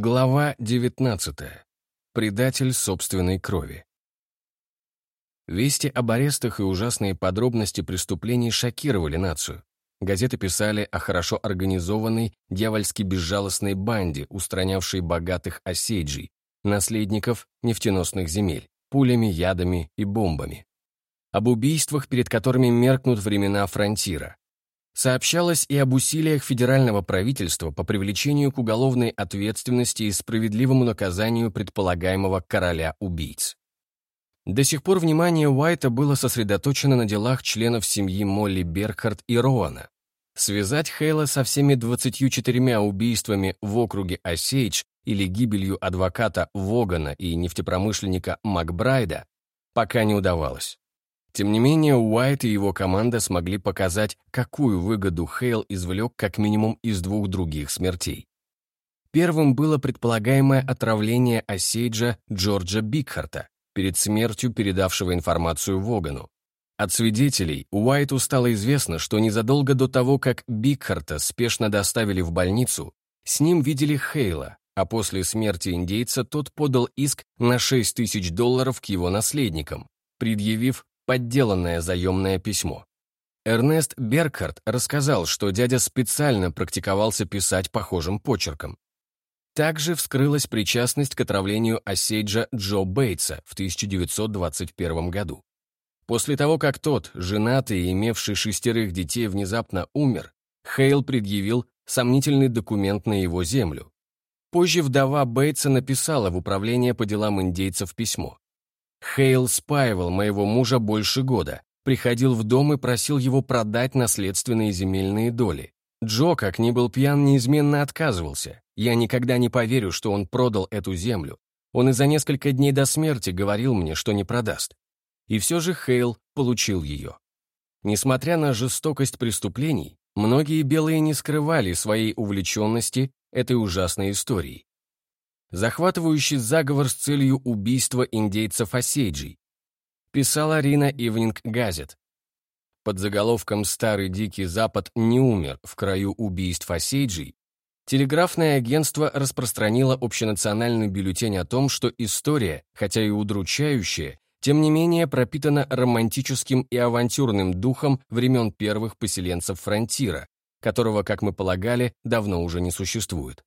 Глава 19. Предатель собственной крови. Вести об арестах и ужасные подробности преступлений шокировали нацию. Газеты писали о хорошо организованной, дьявольски безжалостной банде, устранявшей богатых осейджей, наследников нефтеносных земель, пулями, ядами и бомбами. Об убийствах, перед которыми меркнут времена фронтира, Сообщалось и об усилиях федерального правительства по привлечению к уголовной ответственности и справедливому наказанию предполагаемого короля-убийц. До сих пор внимание Уайта было сосредоточено на делах членов семьи Молли Беркхарт и Роана. Связать Хейла со всеми 24 убийствами в округе Осейдж или гибелью адвоката Вогана и нефтепромышленника Макбрайда пока не удавалось. Тем не менее, Уайт и его команда смогли показать, какую выгоду Хейл извлек как минимум из двух других смертей. Первым было предполагаемое отравление Осейджа Джорджа Бигхарта, перед смертью передавшего информацию Вогану. От свидетелей Уайту стало известно, что незадолго до того, как Бигхарта спешно доставили в больницу, с ним видели Хейла, а после смерти индейца тот подал иск на 6 тысяч долларов к его наследникам, предъявив подделанное заемное письмо. Эрнест Беркхарт рассказал, что дядя специально практиковался писать похожим почерком. Также вскрылась причастность к отравлению Осейджа Джо Бейтса в 1921 году. После того, как тот, женатый и имевший шестерых детей, внезапно умер, Хейл предъявил сомнительный документ на его землю. Позже вдова Бейтса написала в Управление по делам индейцев письмо. Хейл спаивал моего мужа больше года, приходил в дом и просил его продать наследственные земельные доли. Джо, как ни был пьян, неизменно отказывался. Я никогда не поверю, что он продал эту землю. Он и за несколько дней до смерти говорил мне, что не продаст. И все же Хейл получил ее. Несмотря на жестокость преступлений, многие белые не скрывали своей увлеченности этой ужасной историей захватывающий заговор с целью убийства индейцев Осейджей, писала Рина Ивнинг Газет. Под заголовком «Старый Дикий Запад не умер в краю убийств Осейджей» телеграфное агентство распространило общенациональный бюллетень о том, что история, хотя и удручающая, тем не менее пропитана романтическим и авантюрным духом времен первых поселенцев фронтира, которого, как мы полагали, давно уже не существует.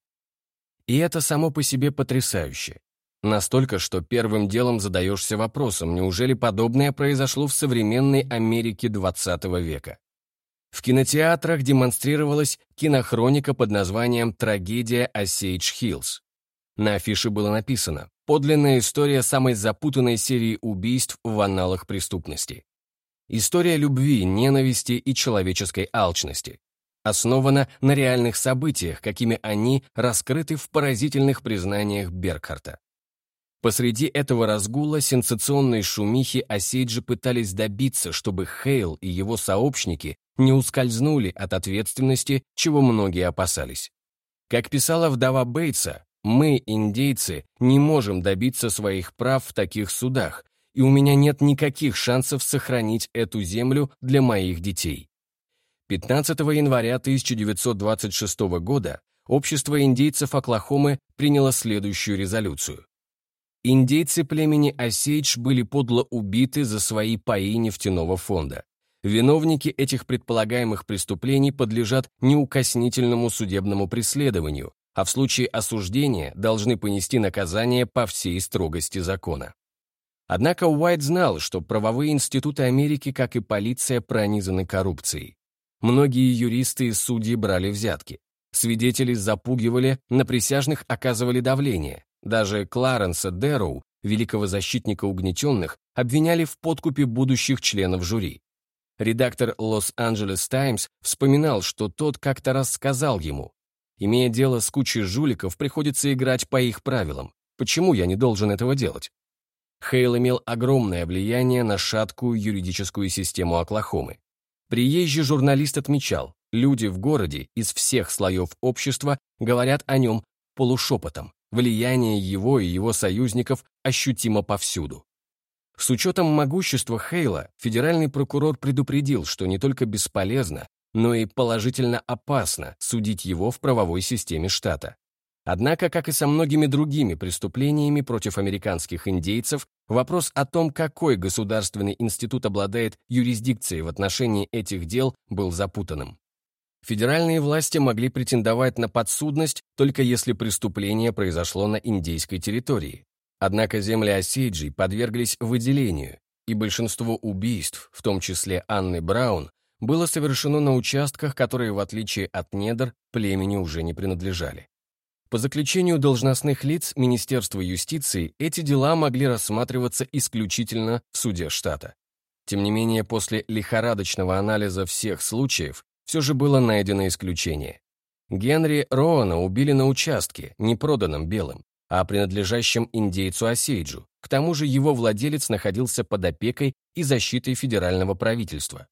И это само по себе потрясающе. Настолько, что первым делом задаешься вопросом, неужели подобное произошло в современной Америке XX века? В кинотеатрах демонстрировалась кинохроника под названием «Трагедия Осейдж Хиллз». На афише было написано «Подлинная история самой запутанной серии убийств в анналах преступности». История любви, ненависти и человеческой алчности основана на реальных событиях, какими они раскрыты в поразительных признаниях Беркхарта. Посреди этого разгула сенсационной шумихи Осейджи пытались добиться, чтобы Хейл и его сообщники не ускользнули от ответственности, чего многие опасались. Как писала вдова Бейтса, «Мы, индейцы, не можем добиться своих прав в таких судах, и у меня нет никаких шансов сохранить эту землю для моих детей. 15 января 1926 года Общество индейцев Оклахомы приняло следующую резолюцию. Индейцы племени Осейдж были подло убиты за свои паи нефтяного фонда. Виновники этих предполагаемых преступлений подлежат неукоснительному судебному преследованию, а в случае осуждения должны понести наказание по всей строгости закона. Однако Уайт знал, что правовые институты Америки, как и полиция, пронизаны коррупцией. Многие юристы и судьи брали взятки. Свидетелей запугивали, на присяжных оказывали давление. Даже Кларенса Дэроу, великого защитника угнетенных, обвиняли в подкупе будущих членов жюри. Редактор Лос-Анджелес Таймс вспоминал, что тот как-то раз сказал ему, «Имея дело с кучей жуликов, приходится играть по их правилам. Почему я не должен этого делать?» Хейл имел огромное влияние на шаткую юридическую систему Оклахомы. Приезжий журналист отмечал, люди в городе из всех слоев общества говорят о нем полушепотом. Влияние его и его союзников ощутимо повсюду. С учетом могущества Хейла, федеральный прокурор предупредил, что не только бесполезно, но и положительно опасно судить его в правовой системе штата. Однако, как и со многими другими преступлениями против американских индейцев, вопрос о том, какой государственный институт обладает юрисдикцией в отношении этих дел, был запутанным. Федеральные власти могли претендовать на подсудность только если преступление произошло на индейской территории. Однако земли Осейджи подверглись выделению, и большинство убийств, в том числе Анны Браун, было совершено на участках, которые, в отличие от недр, племени уже не принадлежали. По заключению должностных лиц Министерства юстиции эти дела могли рассматриваться исключительно в суде штата. Тем не менее, после лихорадочного анализа всех случаев все же было найдено исключение. Генри Роана убили на участке, не проданном белым, а принадлежащем индейцу Осейджу. К тому же его владелец находился под опекой и защитой федерального правительства.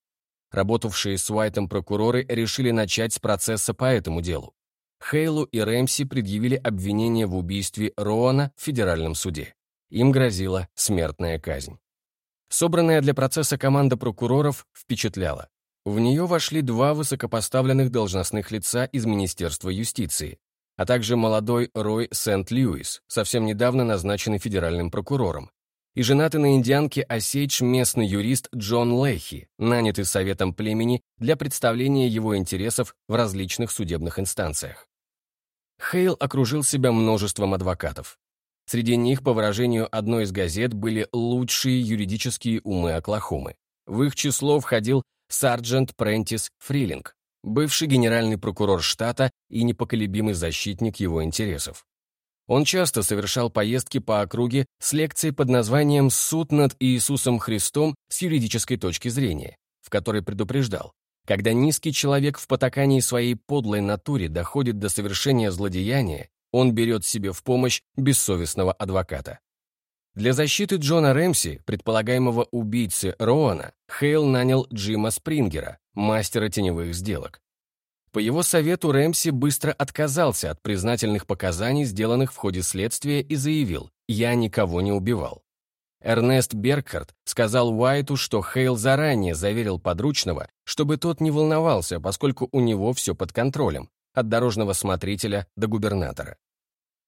Работавшие с Уайтом прокуроры решили начать с процесса по этому делу. Хейлу и Рэмси предъявили обвинение в убийстве Роана в федеральном суде. Им грозила смертная казнь. Собранная для процесса команда прокуроров впечатляла. В нее вошли два высокопоставленных должностных лица из Министерства юстиции, а также молодой Рой Сент-Льюис, совсем недавно назначенный федеральным прокурором, и женатый на индианке Осейдж местный юрист Джон Лехи, нанятый советом племени для представления его интересов в различных судебных инстанциях. Хейл окружил себя множеством адвокатов. Среди них, по выражению одной из газет, были лучшие юридические умы Оклахомы. В их число входил сарджент Прентис Фрилинг, бывший генеральный прокурор штата и непоколебимый защитник его интересов. Он часто совершал поездки по округе с лекцией под названием «Суд над Иисусом Христом с юридической точки зрения», в которой предупреждал, когда низкий человек в потакании своей подлой натуре доходит до совершения злодеяния, он берет себе в помощь бессовестного адвоката. Для защиты Джона Рэмси, предполагаемого убийцы Роана, Хейл нанял Джима Спрингера, мастера теневых сделок. По его совету Рэмси быстро отказался от признательных показаний, сделанных в ходе следствия, и заявил «Я никого не убивал». Эрнест Бергхард сказал Уайту, что Хейл заранее заверил подручного, чтобы тот не волновался, поскольку у него все под контролем, от дорожного смотрителя до губернатора.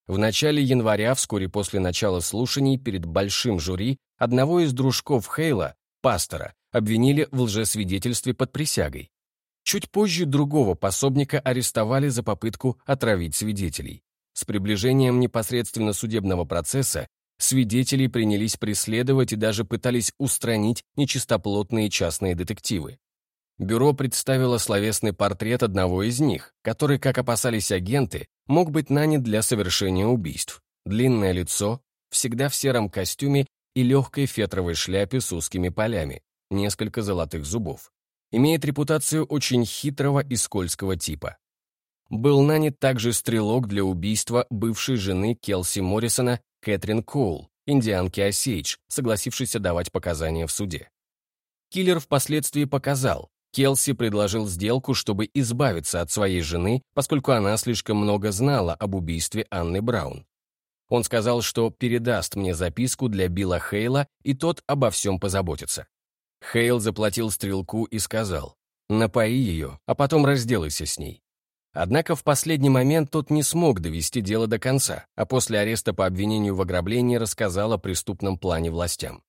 В начале января, вскоре после начала слушаний, перед большим жюри, одного из дружков Хейла, пастора, обвинили в лжесвидетельстве под присягой. Чуть позже другого пособника арестовали за попытку отравить свидетелей. С приближением непосредственно судебного процесса Свидетелей принялись преследовать и даже пытались устранить нечистоплотные частные детективы. Бюро представило словесный портрет одного из них, который, как опасались агенты, мог быть нанят для совершения убийств. Длинное лицо, всегда в сером костюме и легкой фетровой шляпе с узкими полями, несколько золотых зубов. Имеет репутацию очень хитрого и скользкого типа. Был нанят также стрелок для убийства бывшей жены Келси Моррисона Кэтрин Коул, индианки Осейдж, согласившейся давать показания в суде. Киллер впоследствии показал, Келси предложил сделку, чтобы избавиться от своей жены, поскольку она слишком много знала об убийстве Анны Браун. Он сказал, что передаст мне записку для Билла Хейла, и тот обо всем позаботится. Хейл заплатил стрелку и сказал, «Напои ее, а потом разделайся с ней. Однако в последний момент тот не смог довести дело до конца, а после ареста по обвинению в ограблении рассказал о преступном плане властям.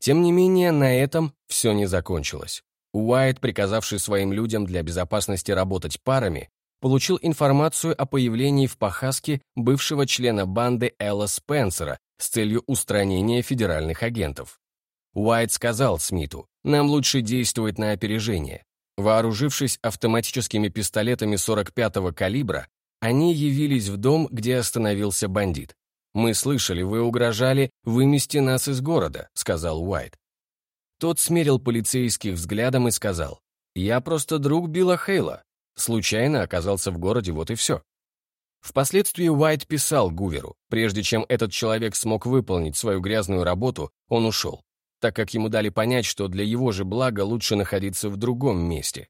Тем не менее, на этом все не закончилось. Уайт, приказавший своим людям для безопасности работать парами, получил информацию о появлении в Пахаске бывшего члена банды Элла Спенсера с целью устранения федеральных агентов. Уайт сказал Смиту, «Нам лучше действовать на опережение. Вооружившись автоматическими пистолетами 45-го калибра, они явились в дом, где остановился бандит. «Мы слышали, вы угрожали вымести нас из города», — сказал Уайт. Тот смерил полицейских взглядом и сказал, «Я просто друг Билла Хейла. Случайно оказался в городе, вот и все». Впоследствии Уайт писал Гуверу, прежде чем этот человек смог выполнить свою грязную работу, он ушел так как ему дали понять, что для его же блага лучше находиться в другом месте.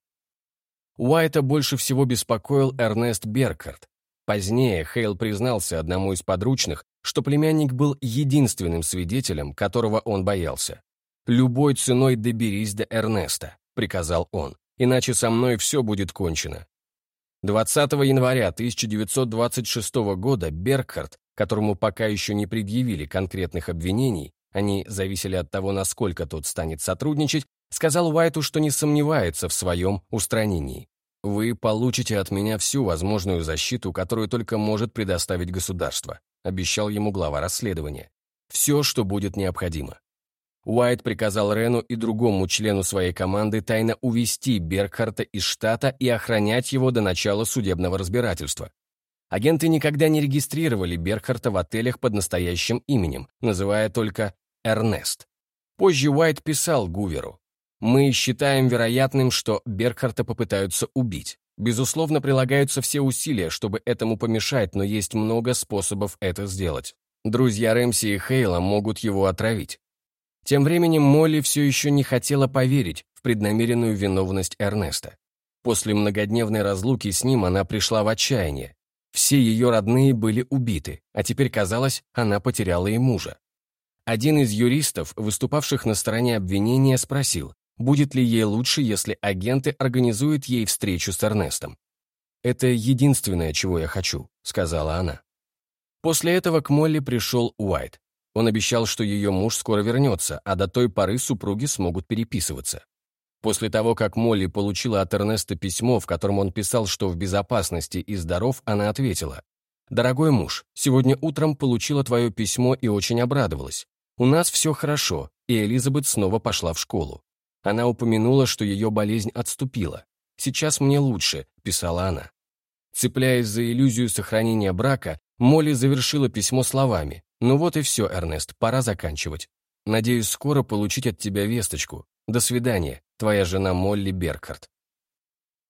Уайта больше всего беспокоил Эрнест Беркарт. Позднее Хейл признался одному из подручных, что племянник был единственным свидетелем, которого он боялся. «Любой ценой доберись до Эрнеста», — приказал он, «иначе со мной все будет кончено». 20 января 1926 года Бергхард, которому пока еще не предъявили конкретных обвинений, они зависели от того, насколько тот станет сотрудничать, сказал Уайту, что не сомневается в своем устранении. «Вы получите от меня всю возможную защиту, которую только может предоставить государство», обещал ему глава расследования. «Все, что будет необходимо». Уайт приказал Рену и другому члену своей команды тайно увести Бергхарта из штата и охранять его до начала судебного разбирательства. Агенты никогда не регистрировали Бергхарта в отелях под настоящим именем, называя только Эрнест. Позже Уайт писал Гуверу. «Мы считаем вероятным, что Бергхарта попытаются убить. Безусловно, прилагаются все усилия, чтобы этому помешать, но есть много способов это сделать. Друзья Рэмси и Хейла могут его отравить. Тем временем Молли все еще не хотела поверить в преднамеренную виновность Эрнеста. После многодневной разлуки с ним она пришла в отчаяние. Все ее родные были убиты, а теперь, казалось, она потеряла и мужа. Один из юристов, выступавших на стороне обвинения, спросил, будет ли ей лучше, если агенты организуют ей встречу с Эрнестом. «Это единственное, чего я хочу», — сказала она. После этого к Молли пришел Уайт. Он обещал, что ее муж скоро вернется, а до той поры супруги смогут переписываться. После того, как Молли получила от Эрнеста письмо, в котором он писал, что в безопасности и здоров, она ответила, «Дорогой муж, сегодня утром получила твое письмо и очень обрадовалась. У нас все хорошо, и Элизабет снова пошла в школу. Она упомянула, что ее болезнь отступила. «Сейчас мне лучше», — писала она. Цепляясь за иллюзию сохранения брака, Молли завершила письмо словами «Ну вот и все, Эрнест, пора заканчивать. Надеюсь скоро получить от тебя весточку. До свидания, твоя жена Молли Беркарт».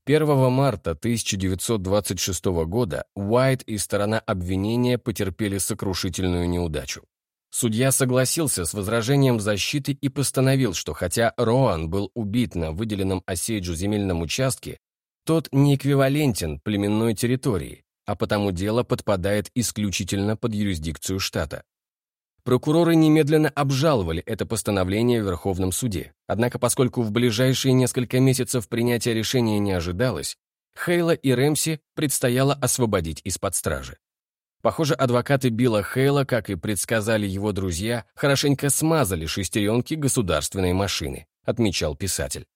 1 марта 1926 года Уайт и сторона обвинения потерпели сокрушительную неудачу. Судья согласился с возражением защиты и постановил, что хотя Роан был убит на выделенном Осейджу земельном участке, тот не эквивалентен племенной территории, а потому дело подпадает исключительно под юрисдикцию штата. Прокуроры немедленно обжаловали это постановление в Верховном суде. Однако, поскольку в ближайшие несколько месяцев принятия решения не ожидалось, Хейла и Рэмси предстояло освободить из-под стражи. Похоже, адвокаты Билла Хейла, как и предсказали его друзья, хорошенько смазали шестеренки государственной машины, отмечал писатель.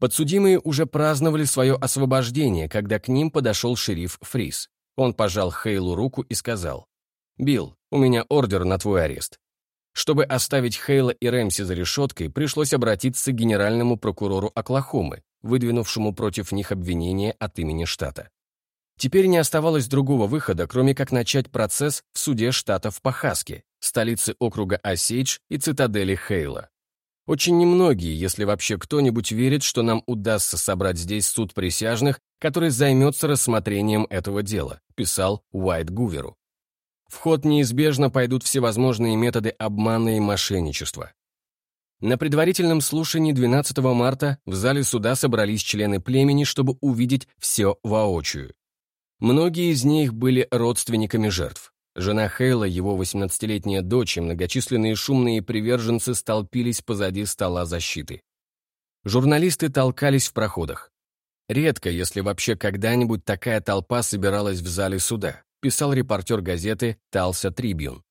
Подсудимые уже праздновали свое освобождение, когда к ним подошел шериф Фрис. Он пожал Хейлу руку и сказал, «Билл, у меня ордер на твой арест». Чтобы оставить Хейла и Рэмси за решеткой, пришлось обратиться к генеральному прокурору Оклахомы, выдвинувшему против них обвинение от имени штата. Теперь не оставалось другого выхода, кроме как начать процесс в суде штата в Пахаске, столице округа Осейдж и цитадели Хейла. Очень немногие, если вообще кто-нибудь верит, что нам удастся собрать здесь суд присяжных, который займется рассмотрением этого дела, писал Уайт Гуверу. В ход неизбежно пойдут всевозможные методы обмана и мошенничества. На предварительном слушании 12 марта в зале суда собрались члены племени, чтобы увидеть все воочию. Многие из них были родственниками жертв. Жена Хейла, его 18-летняя дочь и многочисленные шумные приверженцы столпились позади стола защиты. Журналисты толкались в проходах. Редко, если вообще когда-нибудь такая толпа собиралась в зале суда, писал репортер газеты «Талса Трибюн».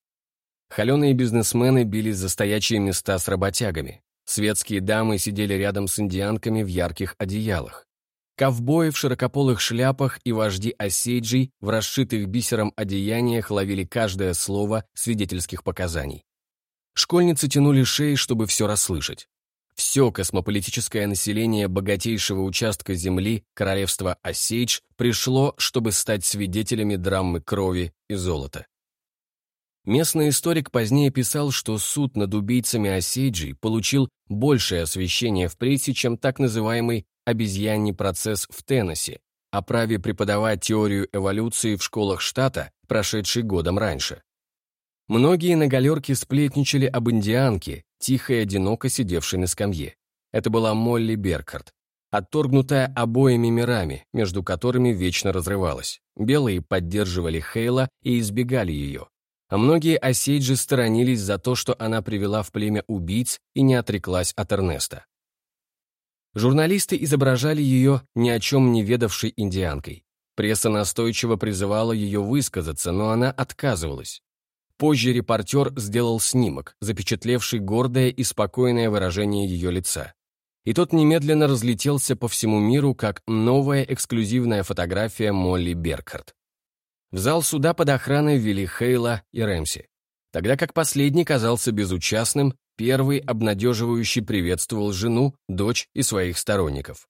Холеные бизнесмены бились за стоячие места с работягами. Светские дамы сидели рядом с индианками в ярких одеялах. Ковбои в широкополых шляпах и вожди осейджей в расшитых бисером одеяниях ловили каждое слово свидетельских показаний. Школьницы тянули шеи, чтобы все расслышать. Все космополитическое население богатейшего участка земли, королевства Осейдж, пришло, чтобы стать свидетелями драмы крови и золота. Местный историк позднее писал, что суд над убийцами Осейджей получил большее освещение в прессе, чем так называемый обезьяний процесс в Теннесси, о праве преподавать теорию эволюции в школах штата, прошедшей годом раньше. Многие на галерке сплетничали об индианке, тихо и одиноко сидевшей на скамье. Это была Молли Беркарт, отторгнутая обоими мирами, между которыми вечно разрывалась. Белые поддерживали Хейла и избегали ее. А многие осейджи сторонились за то, что она привела в племя убийц и не отреклась от Эрнеста. Журналисты изображали ее ни о чем не ведавшей индианкой. Пресса настойчиво призывала ее высказаться, но она отказывалась. Позже репортер сделал снимок, запечатлевший гордое и спокойное выражение ее лица. И тот немедленно разлетелся по всему миру как новая эксклюзивная фотография Молли Беркхарт. В зал суда под охраной ввели Хейла и Рэмси. Тогда как последний казался безучастным, первый обнадеживающий приветствовал жену, дочь и своих сторонников.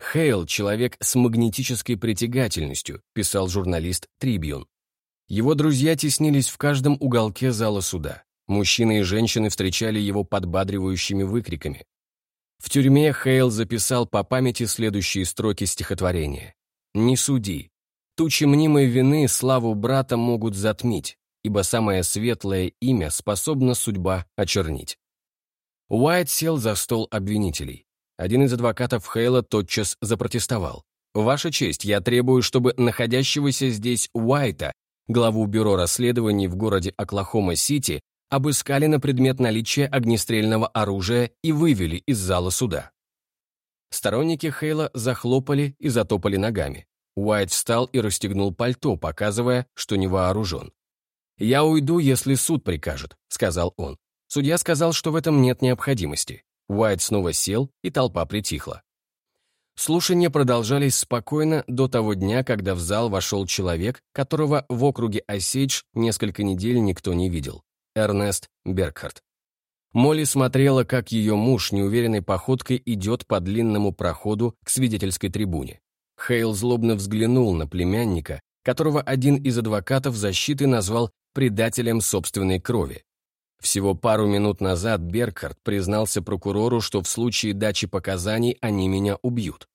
«Хейл — человек с магнетической притягательностью», писал журналист Трибьюн. Его друзья теснились в каждом уголке зала суда. Мужчины и женщины встречали его подбадривающими выкриками. В тюрьме Хейл записал по памяти следующие строки стихотворения. «Не суди. Тучи мнимой вины славу брата могут затмить, ибо самое светлое имя способна судьба очернить». Уайт сел за стол обвинителей. Один из адвокатов Хейла тотчас запротестовал. «Ваша честь, я требую, чтобы находящегося здесь Уайта, главу бюро расследований в городе Оклахома-Сити, обыскали на предмет наличия огнестрельного оружия и вывели из зала суда». Сторонники Хейла захлопали и затопали ногами. Уайт встал и расстегнул пальто, показывая, что не вооружен. «Я уйду, если суд прикажет», — сказал он. Судья сказал, что в этом нет необходимости. Уайт снова сел, и толпа притихла. Слушания продолжались спокойно до того дня, когда в зал вошел человек, которого в округе Осейдж несколько недель никто не видел. Эрнест Бергхард. Молли смотрела, как ее муж неуверенной походкой идет по длинному проходу к свидетельской трибуне. Хейл злобно взглянул на племянника, которого один из адвокатов защиты назвал предателем собственной крови. Всего пару минут назад Беркхард признался прокурору, что в случае дачи показаний они меня убьют.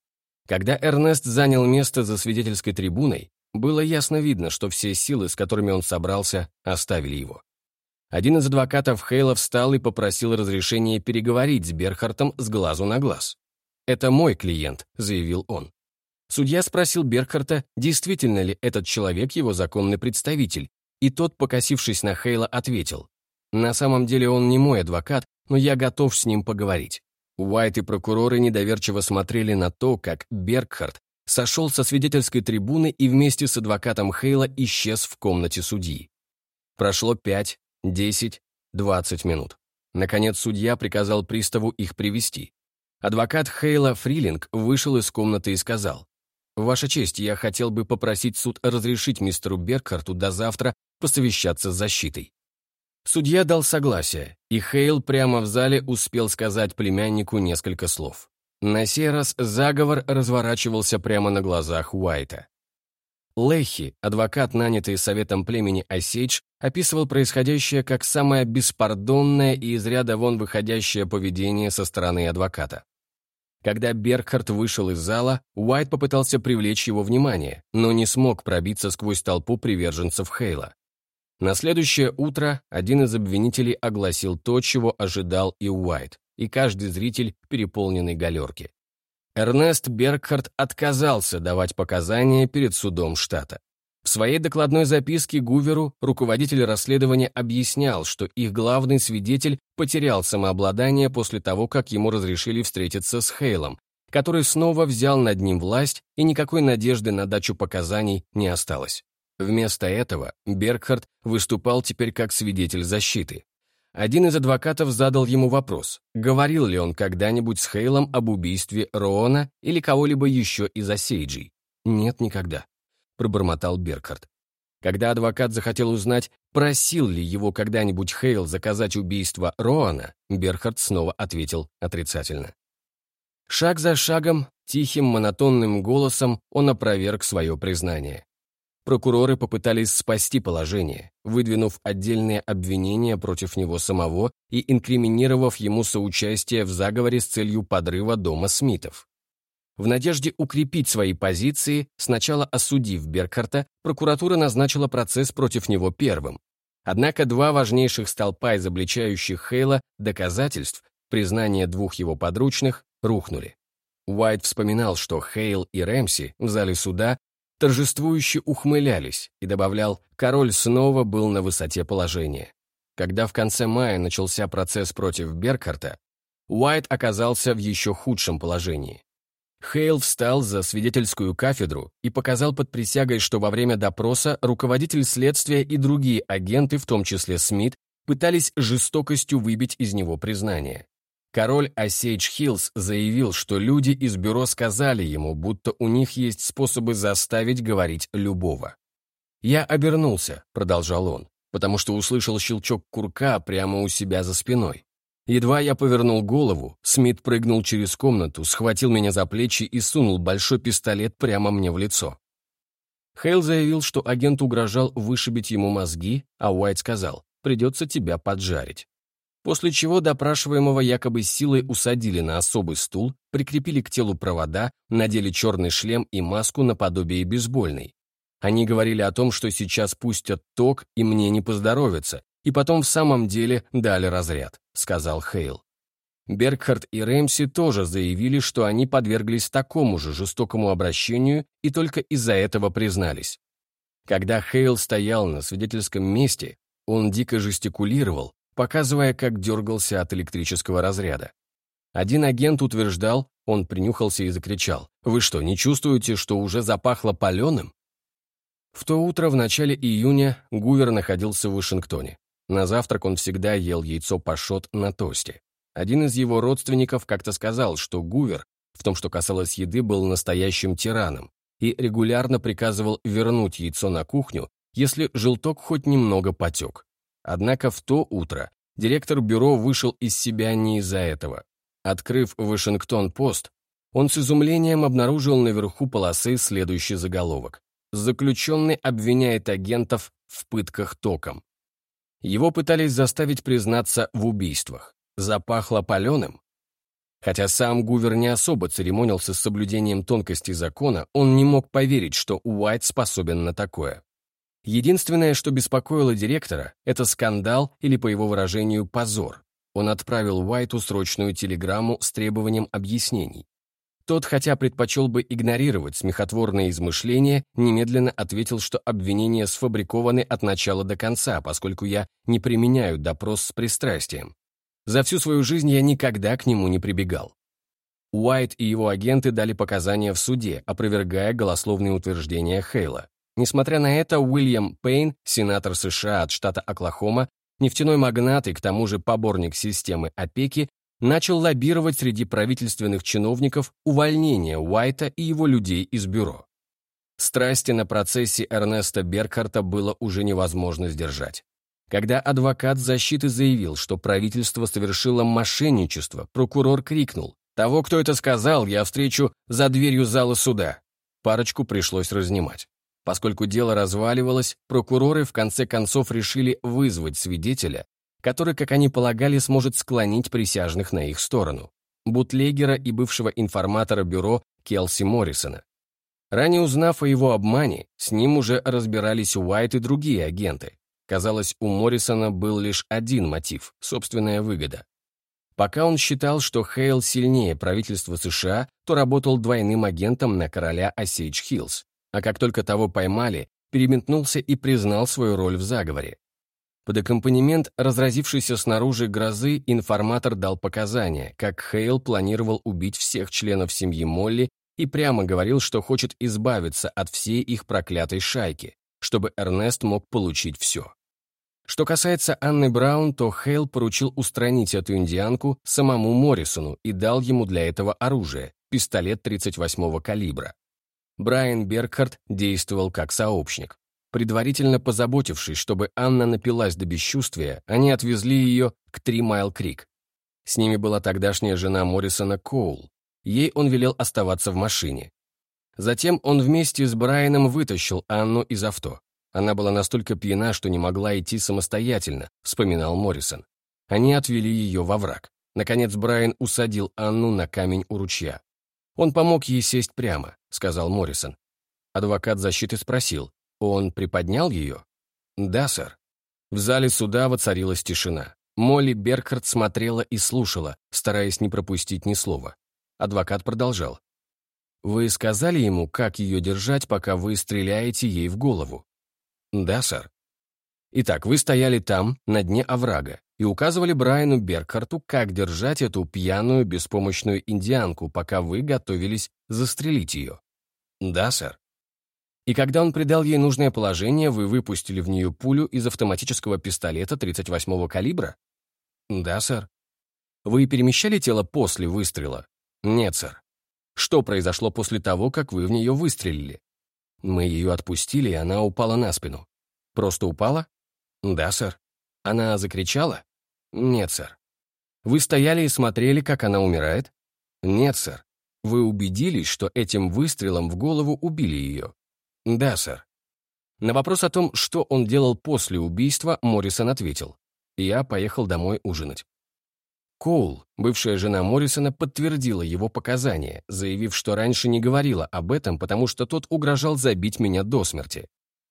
Когда Эрнест занял место за свидетельской трибуной, было ясно видно, что все силы, с которыми он собрался, оставили его. Один из адвокатов Хейла встал и попросил разрешения переговорить с Берхартом с глазу на глаз. «Это мой клиент», — заявил он. Судья спросил Берхарта, действительно ли этот человек его законный представитель, и тот, покосившись на Хейла, ответил, на самом деле он не мой адвокат, но я готов с ним поговорить. Уайт и прокуроры недоверчиво смотрели на то, как Бергхард сошел со свидетельской трибуны и вместе с адвокатом Хейла исчез в комнате судьи. Прошло пять, десять, двадцать минут. Наконец судья приказал приставу их привести. Адвокат Хейла Фрилинг вышел из комнаты и сказал, «Ваша честь, я хотел бы попросить суд разрешить мистеру Бергхарту до завтра посовещаться с защитой». Судья дал согласие, и Хейл прямо в зале успел сказать племяннику несколько слов. На сей раз заговор разворачивался прямо на глазах Уайта. Лехи, адвокат, нанятый советом племени Осейдж, описывал происходящее как самое беспардонное и из ряда вон выходящее поведение со стороны адвоката. Когда Бергхард вышел из зала, Уайт попытался привлечь его внимание, но не смог пробиться сквозь толпу приверженцев Хейла. На следующее утро один из обвинителей огласил то, чего ожидал и Уайт, и каждый зритель переполненной галерки. Эрнест Бергхард отказался давать показания перед судом штата. В своей докладной записке Гуверу руководитель расследования объяснял, что их главный свидетель потерял самообладание после того, как ему разрешили встретиться с Хейлом, который снова взял над ним власть, и никакой надежды на дачу показаний не осталось. Вместо этого Бергхард выступал теперь как свидетель защиты. Один из адвокатов задал ему вопрос, говорил ли он когда-нибудь с Хейлом об убийстве Роона или кого-либо еще из Осейджей. «Нет, никогда», — пробормотал Бергхард. Когда адвокат захотел узнать, просил ли его когда-нибудь Хейл заказать убийство Роана, Берхард снова ответил отрицательно. Шаг за шагом, тихим монотонным голосом он опроверг свое признание. Прокуроры попытались спасти положение, выдвинув отдельные обвинения против него самого и инкриминировав ему соучастие в заговоре с целью подрыва дома Смитов. В надежде укрепить свои позиции, сначала осудив Беркхарта, прокуратура назначила процесс против него первым. Однако два важнейших столпа, изобличающих Хейла, доказательств, признание двух его подручных, рухнули. Уайт вспоминал, что Хейл и Рэмси в зале суда торжествующе ухмылялись и добавлял, король снова был на высоте положения. Когда в конце мая начался процесс против Беркарта, Уайт оказался в еще худшем положении. Хейл встал за свидетельскую кафедру и показал под присягой, что во время допроса руководитель следствия и другие агенты, в том числе Смит, пытались жестокостью выбить из него признание. Король Осейдж Хиллс заявил, что люди из бюро сказали ему, будто у них есть способы заставить говорить любого. «Я обернулся», — продолжал он, потому что услышал щелчок курка прямо у себя за спиной. Едва я повернул голову, Смит прыгнул через комнату, схватил меня за плечи и сунул большой пистолет прямо мне в лицо. Хейл заявил, что агент угрожал вышибить ему мозги, а Уайт сказал, придется тебя поджарить. После чего допрашиваемого якобы силой усадили на особый стул, прикрепили к телу провода, надели черный шлем и маску наподобие бейсбольной. Они говорили о том, что сейчас пустят ток, и мне не поздоровится, и потом в самом деле дали разряд», — сказал Хейл. Бергхард и Рэмси тоже заявили, что они подверглись такому же жестокому обращению и только из-за этого признались. Когда Хейл стоял на свидетельском месте, он дико жестикулировал, показывая, как дергался от электрического разряда. Один агент утверждал, он принюхался и закричал, «Вы что, не чувствуете, что уже запахло паленым?» В то утро в начале июня Гувер находился в Вашингтоне. На завтрак он всегда ел яйцо пашот на тосте. Один из его родственников как-то сказал, что Гувер, в том, что касалось еды, был настоящим тираном и регулярно приказывал вернуть яйцо на кухню, если желток хоть немного потек. Однако в то утро директор бюро вышел из себя не из-за этого. Открыв Вашингтон-Пост, он с изумлением обнаружил наверху полосы следующий заголовок. Заключенный обвиняет агентов в пытках током. Его пытались заставить признаться в убийствах. Запахло паленым. Хотя сам Гувер не особо церемонился с соблюдением тонкостей закона, он не мог поверить, что Уайт способен на такое. Единственное, что беспокоило директора, это скандал или, по его выражению, позор. Он отправил Уайту срочную телеграмму с требованием объяснений. Тот, хотя предпочел бы игнорировать смехотворные измышления, немедленно ответил, что обвинения сфабрикованы от начала до конца, поскольку я не применяю допрос с пристрастием. За всю свою жизнь я никогда к нему не прибегал. Уайт и его агенты дали показания в суде, опровергая голословные утверждения Хейла. Несмотря на это, Уильям Пейн, сенатор США от штата Оклахома, нефтяной магнат и к тому же поборник системы опеки, начал лоббировать среди правительственных чиновников увольнение Уайта и его людей из бюро. Страсти на процессе Эрнеста Беркхарта было уже невозможно сдержать. Когда адвокат защиты заявил, что правительство совершило мошенничество, прокурор крикнул «Того, кто это сказал, я встречу за дверью зала суда». Парочку пришлось разнимать. Поскольку дело разваливалось, прокуроры в конце концов решили вызвать свидетеля, который, как они полагали, сможет склонить присяжных на их сторону. Бутлегера и бывшего информатора бюро Келси Моррисона. Ранее узнав о его обмане, с ним уже разбирались Уайт и другие агенты. Казалось, у Моррисона был лишь один мотив – собственная выгода. Пока он считал, что Хейл сильнее правительства США, то работал двойным агентом на короля Осейдж Хиллз, а как только того поймали, переметнулся и признал свою роль в заговоре. Под аккомпанемент разразившейся снаружи грозы информатор дал показания, как Хейл планировал убить всех членов семьи Молли и прямо говорил, что хочет избавиться от всей их проклятой шайки, чтобы Эрнест мог получить все. Что касается Анны Браун, то Хейл поручил устранить эту индианку самому Моррисону и дал ему для этого оружие – пистолет 38-го калибра. Брайан Бергхард действовал как сообщник. Предварительно позаботившись, чтобы Анна напилась до бесчувствия, они отвезли ее к Три Майл Крик. С ними была тогдашняя жена Моррисона Коул. Ей он велел оставаться в машине. Затем он вместе с Брайаном вытащил Анну из авто. Она была настолько пьяна, что не могла идти самостоятельно, вспоминал Моррисон. Они отвели ее во враг. Наконец Брайан усадил Анну на камень у ручья. «Он помог ей сесть прямо», — сказал Моррисон. Адвокат защиты спросил, он приподнял ее? Да, сэр. В зале суда воцарилась тишина. Молли Беркхард смотрела и слушала, стараясь не пропустить ни слова. Адвокат продолжал. «Вы сказали ему, как ее держать, пока вы стреляете ей в голову?» «Да, сэр». «Итак, вы стояли там, на дне оврага. и указывали Брайану Беркхарту, как держать эту пьяную, беспомощную индианку, пока вы готовились застрелить ее. Да, сэр. И когда он придал ей нужное положение, вы выпустили в нее пулю из автоматического пистолета 38-го калибра? Да, сэр. Вы перемещали тело после выстрела? Нет, сэр. Что произошло после того, как вы в нее выстрелили? Мы ее отпустили, и она упала на спину. Просто упала? Да, сэр. Она закричала? Нет, сэр. Вы стояли и смотрели, как она умирает? Нет, сэр. Вы убедились, что этим выстрелом в голову убили ее? Да, сэр. На вопрос о том, что он делал после убийства, Моррисон ответил. Я поехал домой ужинать. Коул, бывшая жена Моррисона, подтвердила его показания, заявив, что раньше не говорила об этом, потому что тот угрожал забить меня до смерти.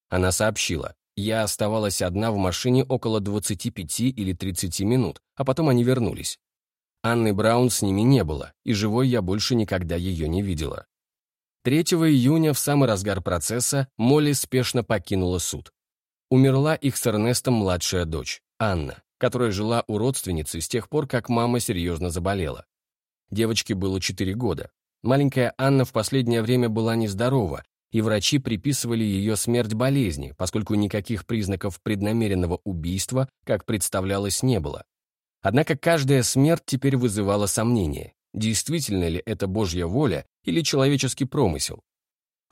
Она сообщила, я оставалась одна в машине около 25 или 30 минут, а потом они вернулись. Анны Браун с ними не было, и живой я больше никогда ее не видела. 3 июня, в самый разгар процесса, Молли спешно покинула суд. Умерла их с Эрнестом младшая дочь, Анна которая жила у родственницы с тех пор, как мама серьезно заболела. Девочке было 4 года. Маленькая Анна в последнее время была нездорова, и врачи приписывали ее смерть болезни, поскольку никаких признаков преднамеренного убийства, как представлялось, не было. Однако каждая смерть теперь вызывала сомнения, действительно ли это Божья воля или человеческий промысел.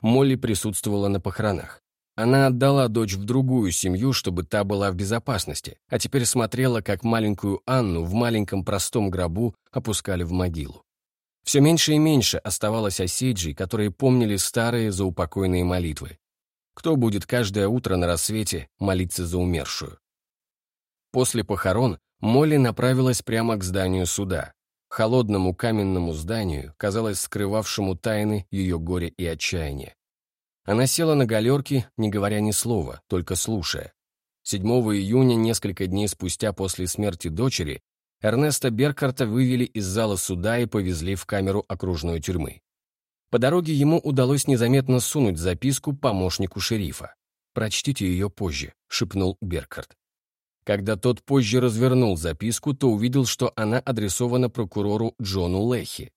Молли присутствовала на похоронах. Она отдала дочь в другую семью, чтобы та была в безопасности, а теперь смотрела, как маленькую Анну в маленьком простом гробу опускали в могилу. Все меньше и меньше оставалось осейджей, которые помнили старые заупокойные молитвы. Кто будет каждое утро на рассвете молиться за умершую? После похорон Молли направилась прямо к зданию суда, холодному каменному зданию, казалось, скрывавшему тайны ее горя и отчаяния. Она села на галерке, не говоря ни слова, только слушая. 7 июня, несколько дней спустя после смерти дочери, Эрнеста Беркарта вывели из зала суда и повезли в камеру окружной тюрьмы. По дороге ему удалось незаметно сунуть записку помощнику шерифа. «Прочтите ее позже», — шепнул Беркарт. Когда тот позже развернул записку, то увидел, что она адресована прокурору Джону Лехи.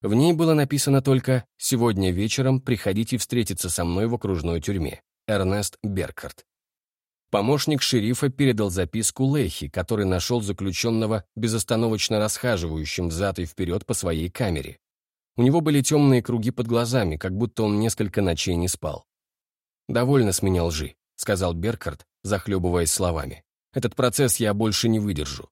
В ней было написано только «Сегодня вечером приходите встретиться со мной в окружной тюрьме. Эрнест Беркарт». Помощник шерифа передал записку Лехи, который нашел заключенного безостановочно расхаживающим взад и вперед по своей камере. У него были темные круги под глазами, как будто он несколько ночей не спал. «Довольно с меня лжи», — сказал Беркарт, захлебываясь словами. «Этот процесс я больше не выдержу.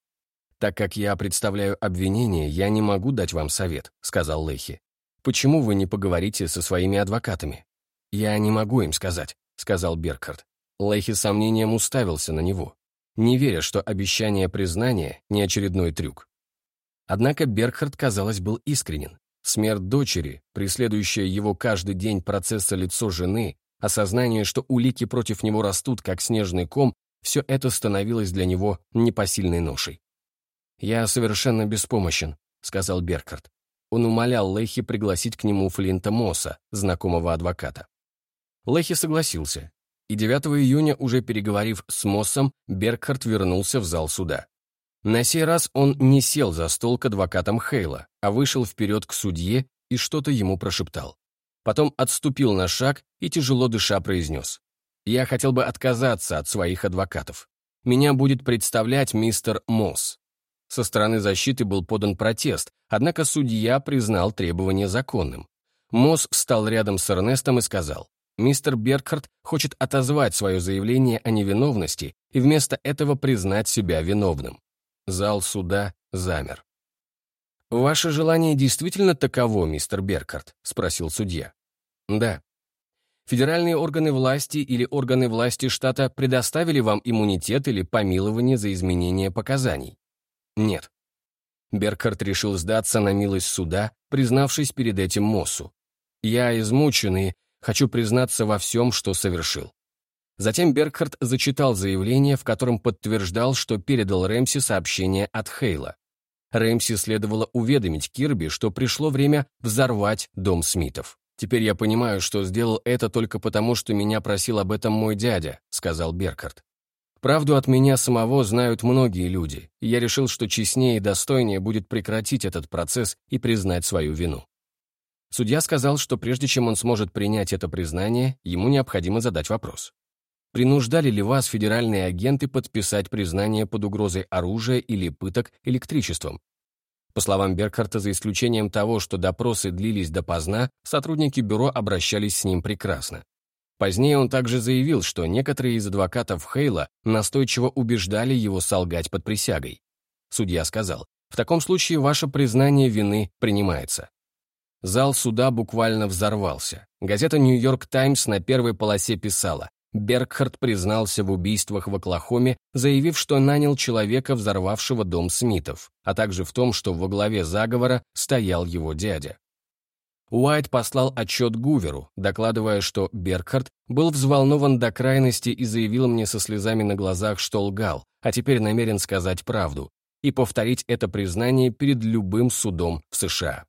«Так как я представляю обвинение, я не могу дать вам совет», — сказал Лехи. «Почему вы не поговорите со своими адвокатами?» «Я не могу им сказать», — сказал Беркхард. Лехи с сомнением уставился на него, не веря, что обещание признания — не очередной трюк. Однако Беркхард, казалось, был искренен. Смерть дочери, преследующая его каждый день процесса лицо жены, осознание, что улики против него растут, как снежный ком, все это становилось для него непосильной ношей. «Я совершенно беспомощен», — сказал Беркарт. Он умолял Лехи пригласить к нему Флинта Мосса, знакомого адвоката. Лехи согласился, и 9 июня, уже переговорив с Моссом, Беркхарт вернулся в зал суда. На сей раз он не сел за стол к адвокатам Хейла, а вышел вперед к судье и что-то ему прошептал. Потом отступил на шаг и, тяжело дыша, произнес. «Я хотел бы отказаться от своих адвокатов. Меня будет представлять мистер Мосс. Со стороны защиты был подан протест, однако судья признал требование законным. Мосс встал рядом с Эрнестом и сказал, «Мистер Беркхарт хочет отозвать свое заявление о невиновности и вместо этого признать себя виновным». Зал суда замер. «Ваше желание действительно таково, мистер Беркхарт?» — спросил судья. «Да». Федеральные органы власти или органы власти штата предоставили вам иммунитет или помилование за изменение показаний? Нет. Беркхарт решил сдаться на милость суда, признавшись перед этим Моссу. «Я измучен и хочу признаться во всем, что совершил». Затем Беркхарт зачитал заявление, в котором подтверждал, что передал Рэмси сообщение от Хейла. Рэмси следовало уведомить Кирби, что пришло время взорвать дом Смитов. «Теперь я понимаю, что сделал это только потому, что меня просил об этом мой дядя», — сказал Беркхарт. Правду от меня самого знают многие люди, и я решил, что честнее и достойнее будет прекратить этот процесс и признать свою вину. Судья сказал, что прежде чем он сможет принять это признание, ему необходимо задать вопрос. Принуждали ли вас федеральные агенты подписать признание под угрозой оружия или пыток электричеством? По словам Беркхарта, за исключением того, что допросы длились допоздна, сотрудники бюро обращались с ним прекрасно. Позднее он также заявил, что некоторые из адвокатов Хейла настойчиво убеждали его солгать под присягой. Судья сказал, «В таком случае ваше признание вины принимается». Зал суда буквально взорвался. Газета «Нью-Йорк Таймс» на первой полосе писала Бергхард признался в убийствах в Оклахоме, заявив, что нанял человека, взорвавшего дом Смитов, а также в том, что во главе заговора стоял его дядя. Уайт послал отчет Гуверу, докладывая, что Бергхард был взволнован до крайности и заявил мне со слезами на глазах, что лгал, а теперь намерен сказать правду и повторить это признание перед любым судом в США.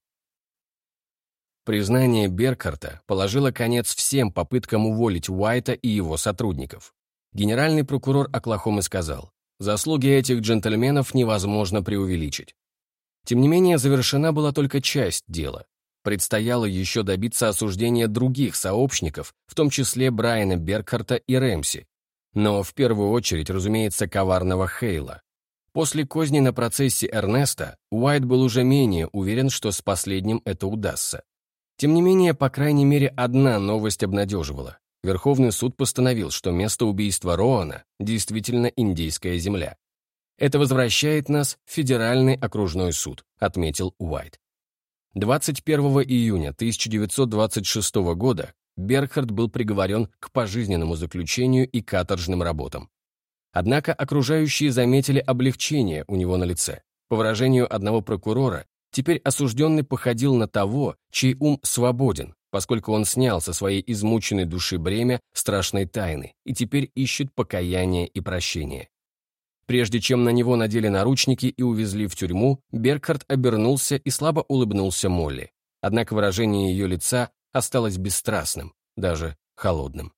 Признание Беркарта положило конец всем попыткам уволить Уайта и его сотрудников. Генеральный прокурор Оклахомы сказал, заслуги этих джентльменов невозможно преувеличить. Тем не менее, завершена была только часть дела. Предстояло еще добиться осуждения других сообщников, в том числе Брайана Беркарта и Рэмси. Но в первую очередь, разумеется, коварного Хейла. После козни на процессе Эрнеста Уайт был уже менее уверен, что с последним это удастся. Тем не менее, по крайней мере, одна новость обнадеживала. Верховный суд постановил, что место убийства Роана действительно индейская земля. «Это возвращает нас в Федеральный окружной суд», отметил Уайт. 21 июня 1926 года Берхард был приговорен к пожизненному заключению и каторжным работам. Однако окружающие заметили облегчение у него на лице. По выражению одного прокурора, Теперь осужденный походил на того, чей ум свободен, поскольку он снял со своей измученной души бремя страшной тайны и теперь ищет покаяние и прощение. Прежде чем на него надели наручники и увезли в тюрьму, Беркхард обернулся и слабо улыбнулся Молли. Однако выражение ее лица осталось бесстрастным, даже холодным.